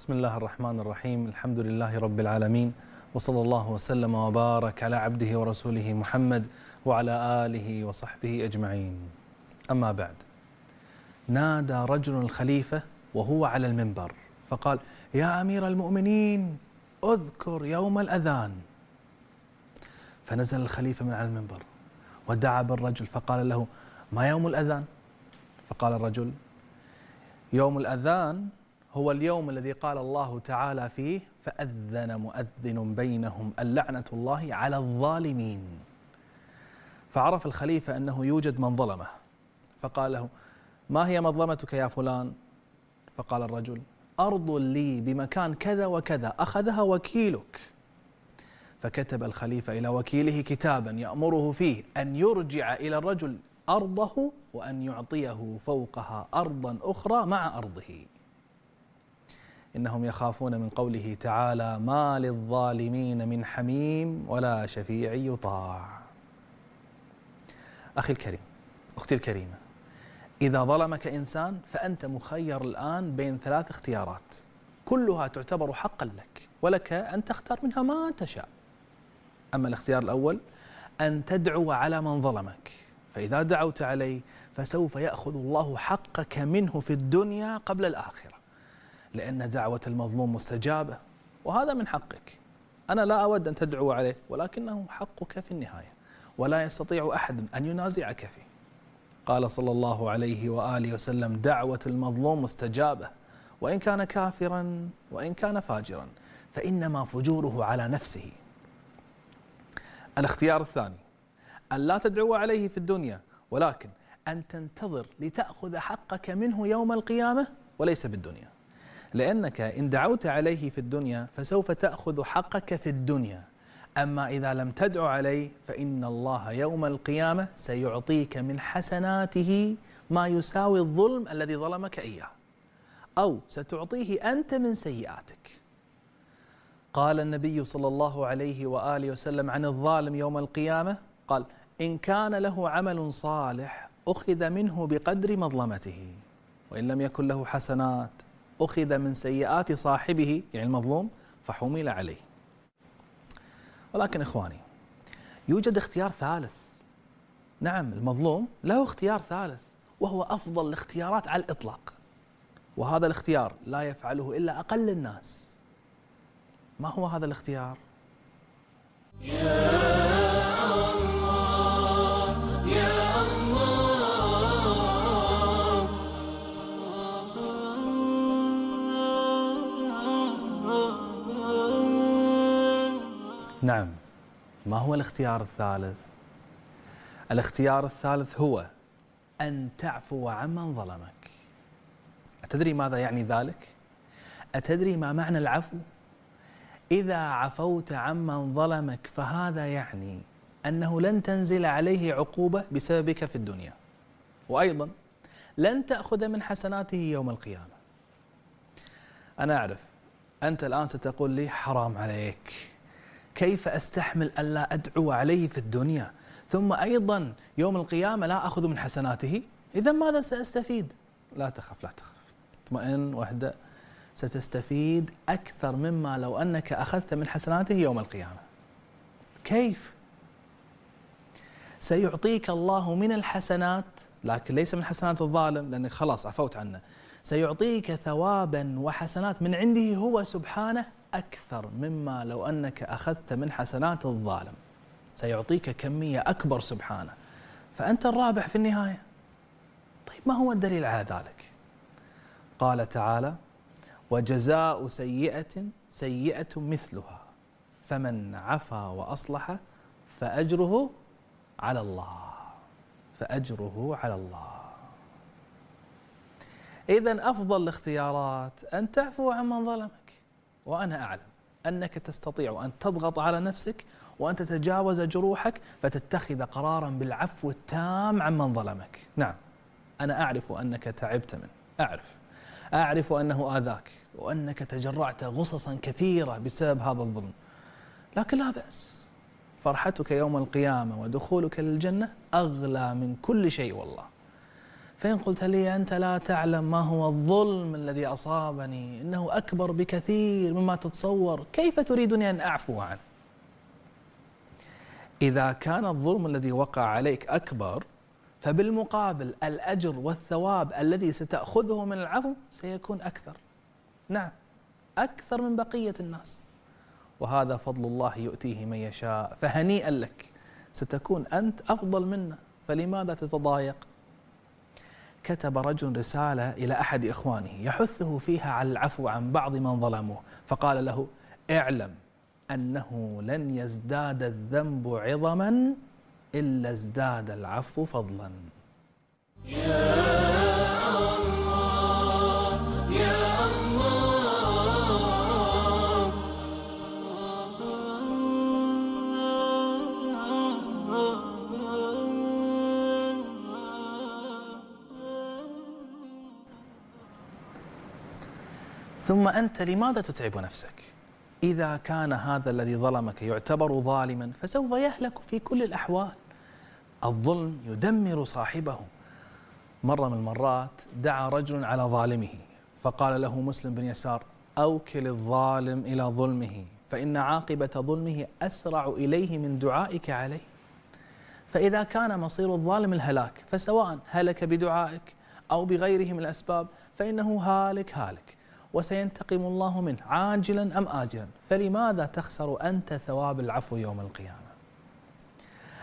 بسم الله الرحمن الرحيم الحمد لله رب العالمين وصلى الله وسلم وبارك على عبده ورسوله محمد وعلى آله وصحبه أجمعين أما بعد نادى رجل الخليفة وهو على المنبر فقال يا أمير المؤمنين اذكر يوم الأذان فنزل الخليفة من على المنبر ودعا بالرجل فقال له ما يوم الأذان فقال الرجل يوم الأذان هو اليوم الذي قال الله تعالى فيه فأذن مؤذن بينهم اللعنة الله على الظالمين. فعرف الخليفة أنه يوجد من ظلمه فقال له ما هي مظلمتك يا فلان؟ فقال الرجل أرض لي بمكان كذا وكذا أخذها وكيلك. فكتب الخليفة إلى وكيله كتابا يأمره فيه أن يرجع إلى الرجل أرضه وأن يعطيه فوقها أرضا أخرى مع أرضه. إنهم يخافون من قوله تعالى ما للظالمين من حميم ولا شفيع يطاع أخي الكريم أختي الكريمة إذا ظلمك إنسان فأنت مخير الآن بين ثلاث اختيارات. كلها تعتبر حقا لك ولك أن تختار منها ما تشاء. أما الاختيار الأول أن تدعو على من ظلمك. فإذا دعوت عليه فسوف يأخذ الله حقك منه في الدنيا قبل الآخرة. لأن دعوة المظلوم مستجابة وهذا من حقك. أنا لا أود أن تدعو عليه ولكنه حقك في النهاية ولا يستطيع أحد أن ينازعك فيه. قال صلى الله عليه وآله وسلم دعوة المظلوم مستجابة وإن كان كافرا وإن كان فاجرا فإنما فجوره على نفسه. الاختيار الثاني أن لا تدعو عليه في الدنيا ولكن أن تنتظر لتأخذ حقك منه يوم القيامة وليس بالدنيا. لأنك إن دعوت عليه في الدنيا فسوف تأخذ حقك في الدنيا. أما إذا لم تدعو عليه فإن الله يوم القيامة سيعطيك من حسناته ما يساوي الظلم الذي ظلمك إياه. أو ستعطيه أنت من سيئاتك. قال النبي صلى الله عليه وآله وسلم عن الظالم يوم القيامة قال إن كان له عمل صالح أخذ منه بقدر مظلمته وإن لم يكن له حسنات أخذ من سيئات صاحبه يعني المظلوم فحمل عليه. ولكن إخواني يوجد اختيار ثالث. نعم المظلوم له اختيار ثالث وهو أفضل الاختيارات على الإطلاق. وهذا الاختيار لا يفعله إلا أقل الناس. ما هو هذا الاختيار؟ نعم. ما هو الاختيار الثالث؟ الاختيار الثالث هو أن تعفو عمن ظلمك. أتدري ماذا يعني ذلك؟ أتدري ما معنى العفو؟ إذا عفوت عمن ظلمك فهذا يعني أنه لن تنزل عليه عقوبة بسببك في الدنيا. وأيضا لن تأخذ من حسناته يوم القيامة. أنا أعرف أنت الآن ستقول لي حرام عليك. كيف أستحمل ألا أدعو عليه في الدنيا؟ ثم أيضا يوم القيامة لا أخذ من حسناته؟ إذا ماذا سأستفيد؟ لا تخف لا تخف. اطمئن واهدأ ستستفيد أكثر مما لو أنك أخذت من حسناته يوم القيامة. كيف؟ سيعطيك الله من الحسنات لكن ليس من حسنات الظالم لأنك خلاص عفوت عنه. سيعطيك ثوابا وحسنات من عنده هو سبحانه أكثر مما لو أنك أخذت من حسنات الظالم. سيعطيك كمية أكبر سبحانه. فأنت الرابح في النهاية. طيب ما هو الدليل على ذلك؟ قال تعالى وجزاء سيئة سيئة مثلها. فمن عفا وأصلح فأجره على الله. فأجره على الله. إذا أفضل الاختيارات أن تعفو عمن ظلمك. وأنا أعلم أنك تستطيع أن تضغط على نفسك وأن تتجاوز جروحك فتتخذ قرارا بالعفو التام عمن ظلمك. نعم أنا أعرف أنك تعبت منه. أعرف. أعرف أنه آذاك وأنك تجرعت غصصا كثيرة بسبب هذا الظلم. لكن لا بأس. فرحتك يوم القيامة ودخولك للجنة أغلى من كل شيء والله. فإن قلت لي أنت لا تعلم ما هو الظلم الذي أصابني إنه أكبر بكثير مما تتصور كيف تريدني أن أعفو عنه؟ إذا كان الظلم الذي وقع عليك أكبر فبالمقابل الأجر والثواب الذي ستأخذه من العفو سيكون أكثر. نعم أكثر من بقية الناس. وهذا فضل الله يؤتيه من يشاء فهنيئا لك ستكون أنت أفضل منا فلماذا تتضايق؟ كتب رجل رسالة إلى أحد إخوانه يحثه فيها على العفو عن بعض من ظلموه فقال له اعلم أنه لن يزداد الذنب عظما إلا ازداد العفو فضلا. ثم أنت لماذا تتعب نفسك؟ إذا كان هذا الذي ظلمك يعتبر ظالما فسوف يهلك في كل الأحوال. الظلم يدمر صاحبه. مرة من المرات دعا رجل على ظالمه فقال له مسلم بن يسار أوكل الظالم إلى ظلمه فإن عاقبة ظلمه أسرع إليه من دعائك عليه. فإذا كان مصير الظالم الهلاك فسواء هلك بدعائك أو بغيره من الأسباب فإنه هالك هالك. وسينتقم الله منه عاجلا أم آجلا؟ فلماذا تخسر أنت ثواب العفو يوم القيامة؟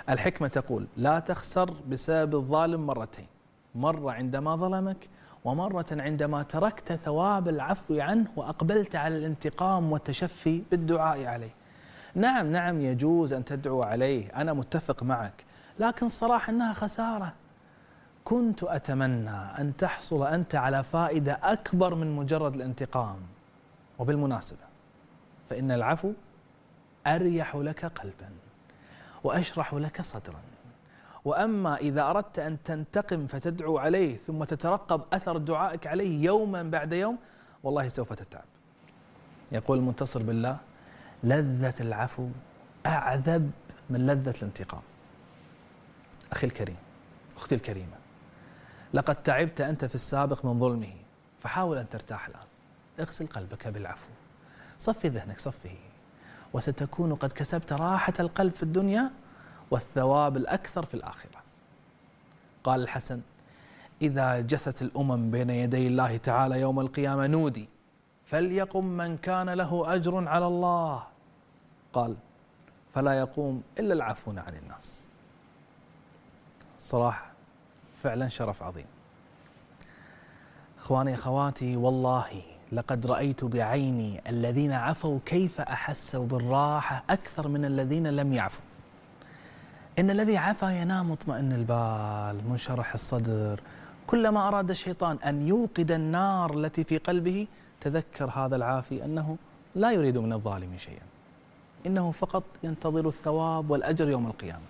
الحكمة تقول لا تخسر بسبب الظالم مرتين مرة عندما ظلمك ومرة عندما تركت ثواب العفو عنه وأقبلت على الانتقام والتشفي بالدعاء عليه. نعم نعم يجوز أن تدعو عليه أنا متفق معك لكن صراحة أنها خسارة. كنت أتمنى أن تحصل أنت على فائدة أكبر من مجرد الانتقام وبالمناسبة فإن العفو أريح لك قلبا وأشرح لك صدرا. وأما إذا أردت أن تنتقم فتدعو عليه ثم تترقب أثر دعائك عليه يوما بعد يوم والله سوف تتعب. يقول المنتصر بالله لذة العفو أعذب من لذة الانتقام. أخي الكريم أختي الكريمة لقد تعبت أنت في السابق من ظلمه فحاول أن ترتاح الآن. اغسل قلبك بالعفو. صفي ذهنك صفه وستكون قد كسبت راحة القلب في الدنيا والثواب الأكثر في الآخرة. قال الحسن إذا جثت الأمم بين يدي الله تعالى يوم القيامة نودي فليقم من كان له أجر على الله. قال فلا يقوم إلا العفون عن الناس. صراحة فعلا شرف عظيم. إخواني أخواتي والله لقد رأيت بعيني الذين عفوا كيف احسوا بالراحة أكثر من الذين لم يعفوا. إن الذي عفا ينام مطمئن البال منشرح الصدر. كلما أراد الشيطان أن يوقد النار التي في قلبه تذكر هذا العافي أنه لا يريد من الظالم شيئا. إنه فقط ينتظر الثواب والأجر يوم القيامة.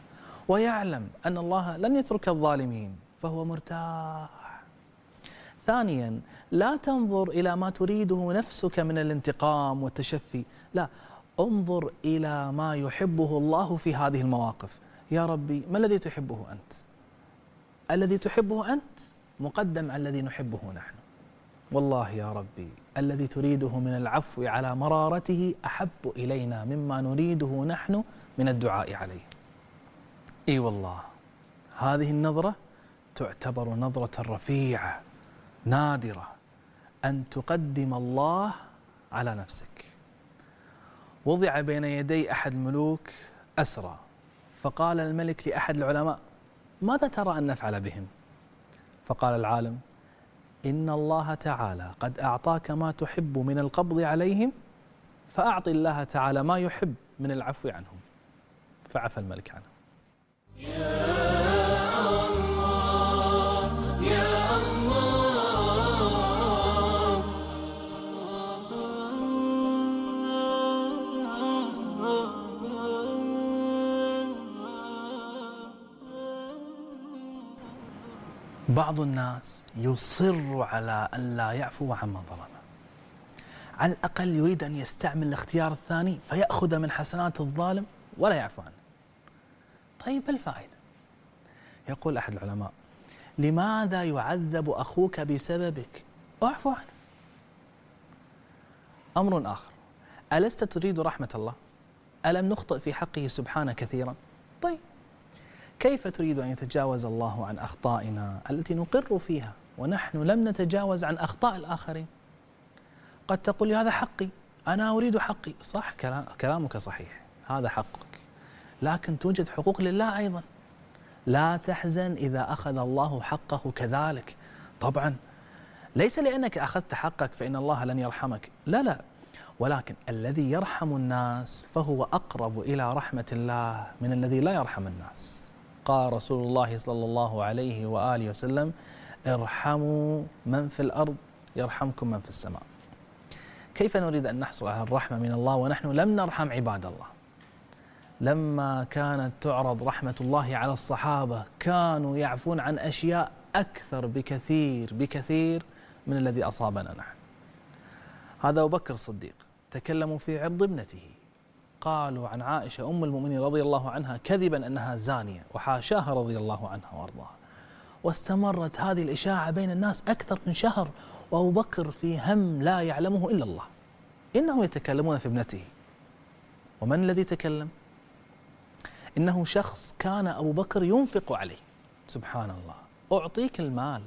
ويعلم أن الله لن يترك الظالمين. فهو مرتاح. ثانيا لا تنظر إلى ما تريده نفسك من الانتقام والتشفي. لا انظر إلى ما يحبه الله في هذه المواقف. يا ربي ما الذي تحبه أنت؟ الذي تحبه أنت مقدم على الذي نحبه نحن. والله يا ربي الذي تريده من العفو على مرارته أحب إلينا مما نريده نحن من الدعاء عليه. إي والله هذه النظرة تعتبر نظرة رفيعة نادرة أن تقدم الله على نفسك. وضع بين يدي أحد الملوك أسرى فقال الملك لأحد العلماء ماذا ترى أن نفعل بهم؟ فقال العالم إن الله تعالى قد أعطاك ما تحب من القبض عليهم فأعطي الله تعالى ما يحب من العفو عنهم. فعفى الملك عنهم بعض الناس يصر على أن لا يعفو عمن ظلمه على الأقل يريد أن يستعمل الاختيار الثاني فيأخذ من حسنات الظالم ولا يعفو عنه. طيب ما الفائدة؟ يقول أحد العلماء لماذا يعذب أخوك بسببك؟ اعفو عنه. أمر آخر ألست تريد رحمة الله؟ ألم نخطئ في حقه سبحانه كثيرا؟ طيب. كيف تريد أن يتجاوز الله عن أخطائنا التي نقر فيها ونحن لم نتجاوز عن أخطاء الآخرين؟ قد تقول هذا حقي أنا أريد حقي. صح كلامك صحيح هذا حقك. لكن توجد حقوق لله أيضا. لا تحزن إذا أخذ الله حقه كذلك. طبعا ليس لأنك أخذت حقك فإن الله لن يرحمك. لا لا. ولكن الذي يرحم الناس فهو أقرب إلى رحمة الله من الذي لا يرحم الناس. قال رسول الله صلى الله عليه وآله وسلم. ارحموا من في الأرض يرحمكم من في السماء. كيف نريد أن نحصل على الرحمة من الله ونحن لم نرحم عباد الله؟ لما كانت تعرض رحمة الله على الصحابة كانوا يعفون عن أشياء أكثر بكثير بكثير من الذي أصابنا نحن. هذا أبو بكر الصديق تكلموا في عرض ابنته. قالوا عن عائشة أم المؤمنين رضي الله عنها كذبا أنها زانية وحاشاها رضي الله عنها وأرضاها. واستمرت هذه الإشاعة بين الناس أكثر من شهر وأبو بكر في هم لا يعلمه إلا الله. إنهم يتكلمون في ابنته. ومن الذي تكلم؟ إنه شخص كان أبو بكر ينفق عليه. سبحان الله. أعطيك المال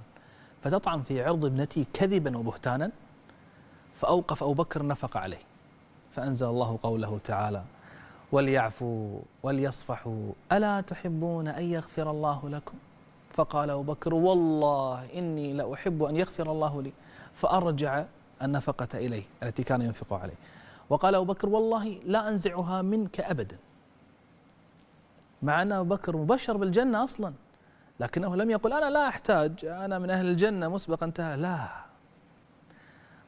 فتطعن في عرض ابنتي كذبا وبهتانا. فأوقف أبو بكر النفق عليه. فأنزل الله قوله تعالى وليعفوا وليصفحوا ألا تحبون أن يغفر الله لكم؟ فقال أبو بكر والله إني لأحب أن يغفر الله لي. فأرجع النفقة إليه التي كان ينفق عليه. وقال أبو بكر والله لا أنزعها منك أبدا. مع أن أبو بكر مبشر بالجنة أصلا لكنه لم يقل أنا لا أحتاج أنا من أهل الجنة. مسبقا انتهى. لا.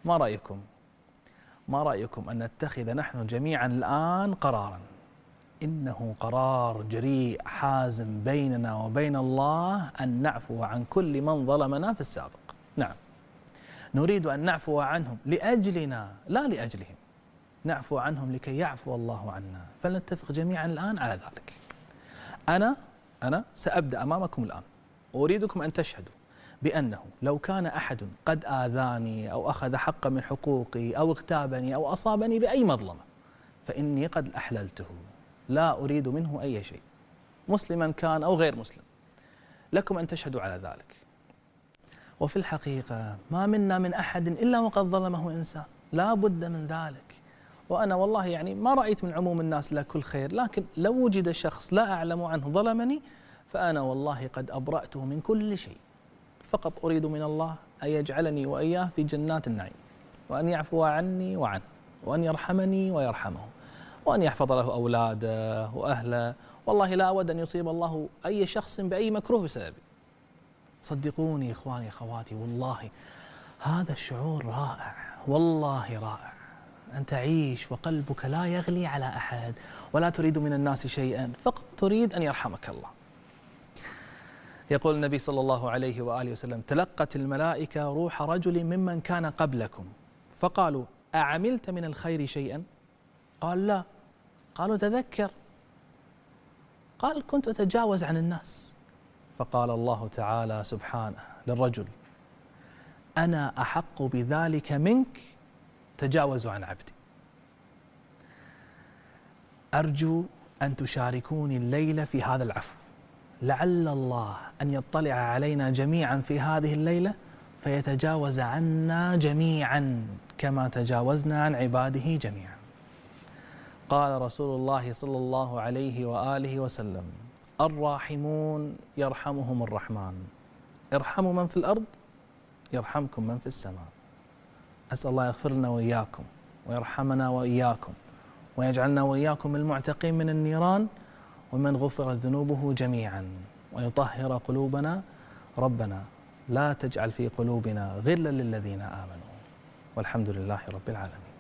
ما رأيكم؟ ما رأيكم أن نتخذ نحن جميعا الآن قرارا؟ إنه قرار جريء حازم بيننا وبين الله أن نعفو عن كل من ظلمنا في السابق. نعم. نريد أن نعفو عنهم لأجلنا لا لأجلهم. نعفو عنهم لكي يعفو الله عنا. فلنتفق جميعا الآن على ذلك. أنا أنا سأبدأ أمامكم الآن. أريدكم أن تشهدوا. بأنه لو كان أحد قد آذاني أو أخذ حق من حقوقي أو اغتابني أو أصابني بأي مظلمة فإني قد أحللته. لا أريد منه أي شيء مسلما كان أو غير مسلم. لكم أن تشهدوا على ذلك. وفي الحقيقة ما منا من أحد إلا وقد ظلمه إنسان. لا بد من ذلك. وأنا والله يعني ما رأيت من عموم الناس لا كل خير لكن لو وجد شخص لا أعلم عنه ظلمني فأنا والله قد أبرأته من كل شيء. فقط أريد من الله أن يجعلني وإياه في جنات النعيم وأن يعفو عني وعنه وأن يرحمني ويرحمه وأن يحفظ له أولاده وأهله. والله لا أود أن يصيب الله أي شخص بأي مكروه بسببي صدقوني إخواني أخواتي والله هذا الشعور رائع والله رائع. أن تعيش وقلبك لا يغلي على أحد ولا تريد من الناس شيئا فقط تريد أن يرحمك الله. يقول النبي صلى الله عليه وآله وسلم تلقت الملائكة روح رجل ممن كان قبلكم. فقالوا أعملت من الخير شيئا؟ قال لا. قالوا تذكر. قال كنت أتجاوز عن الناس. فقال الله تعالى سبحانه للرجل أنا أحق بذلك منك تجاوزوا عن عبدي. أرجو أن تشاركوني الليلة في هذا العفو. لعل الله أن يطلع علينا جميعا في هذه الليلة فيتجاوز عنا جميعا كما تجاوزنا عن عباده جميعا. قال رسول الله صلى الله عليه وآله وسلم الراحمون يرحمهم الرحمن. ارحموا من في الأرض يرحمكم من في السماء. أسأل الله يغفر لنا وإياكم ويرحمنا وإياكم ويجعلنا وإياكم المعتقين من النيران ومن غفرت ذنوبه جميعا ويطهر قلوبنا ربنا لا تجعل في قلوبنا غلا للذين آمنوا. والحمد لله رب العالمين.